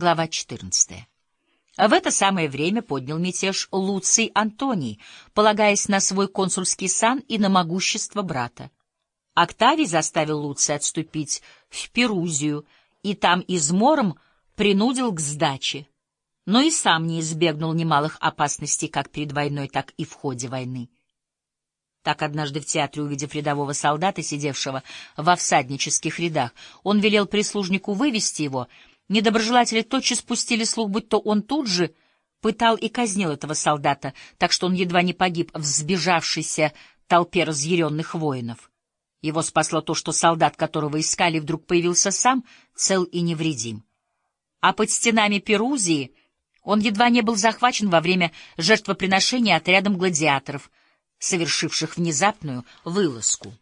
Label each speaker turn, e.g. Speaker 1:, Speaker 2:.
Speaker 1: Глава 14. В это самое время поднял мятеж Луций Антоний, полагаясь на свой консульский сан и на могущество брата. Октавий заставил Луция отступить в Перузию и там измором принудил к сдаче, но и сам не избегнул немалых опасностей как перед войной, так и в ходе войны. Так однажды в театре, увидев рядового солдата, сидевшего во всаднических рядах, он велел прислужнику вывести его — Недоброжелатели тотчас спустили слух, будто он тут же пытал и казнил этого солдата, так что он едва не погиб в сбежавшейся толпе разъяренных воинов. Его спасло то, что солдат, которого искали, вдруг появился сам, цел и невредим. А под стенами Перузии он едва не был захвачен во время жертвоприношения отрядом гладиаторов, совершивших внезапную вылазку.